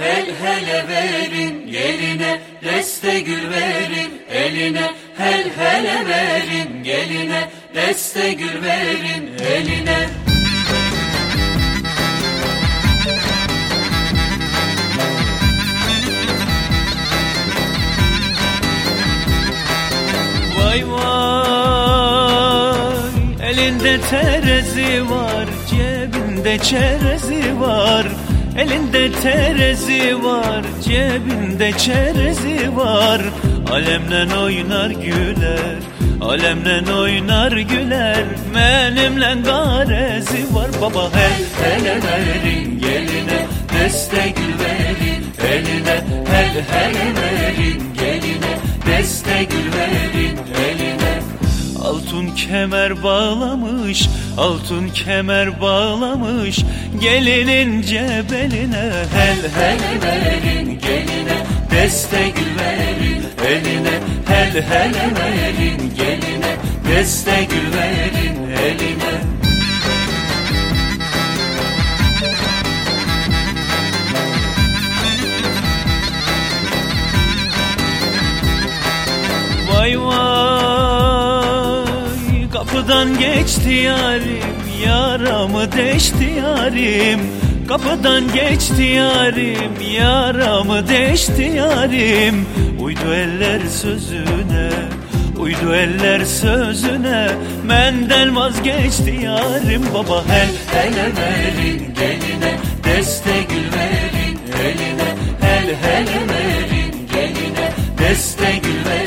Hel hele verin geline deste gül verin eline. Hel hele verin geline deste gül verin eline. Vay vay elinde terezi var cebinde çerezi var Elinde terezi var, cebinde çerezi var. Alemle oynar güler, alemle oynar güler. Benimle garezi var baba hel hele verin geline Deste gül verin. Eline Hel hele verin geline Deste gül verin. Eline Altın kemer bağlamış, altın kemer bağlamış Gelinin cebeline hel hel verin geline Deste gül verin eline Hel hel verin geline Deste gül verin eline kapıdan geçti yarim yaramı deşti yarim. Kapıdan geçti yarim yaramı deşti yarim. Uydu eller sözüne Uydu eller sözüne. Menden vazgeçti yarim baba hel hele verin geline. Deste gül verin eline Hel hele verin geline. Deste gül verin eline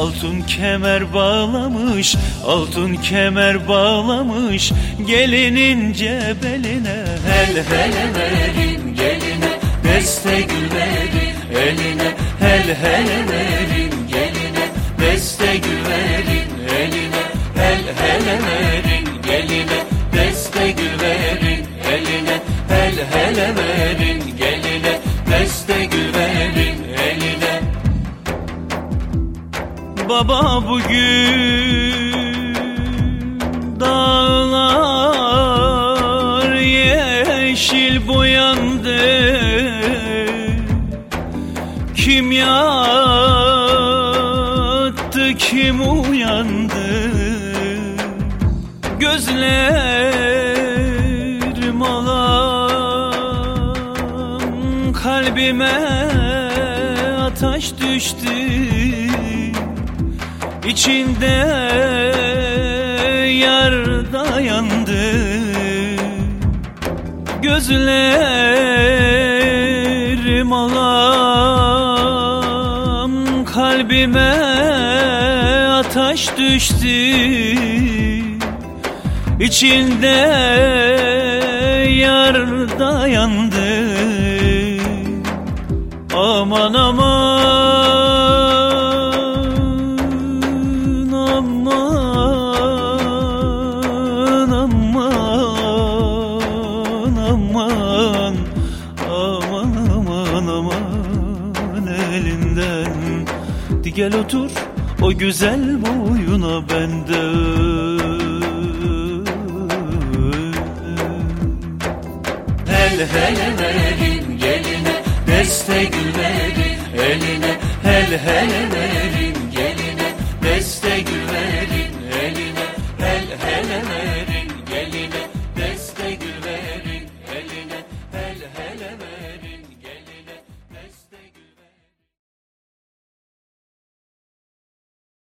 Altın kemer bağlamış, altın kemer bağlamış Gelinin cebeline. Hel hele verin geline Deste gül verin eline. Hel hele verin geline Deste gül verin eline. Hel hele verin geline Deste gül verin eline. Hel hele verin geline Baba bugün dağlar yeşil boyandı. Kim yattı kim uyandı? Gözlerim alan kalbime ateş düştü İçinde yar dayandı Gözlerim alam kalbime ateş düştü. İçinde yar dayandı Aman aman aman aman aman aman elinden. Di gel otur o güzel boyuna bende. Hel hele verin geline Deste gül verin eline. Hel hele verin geline Deste gül verin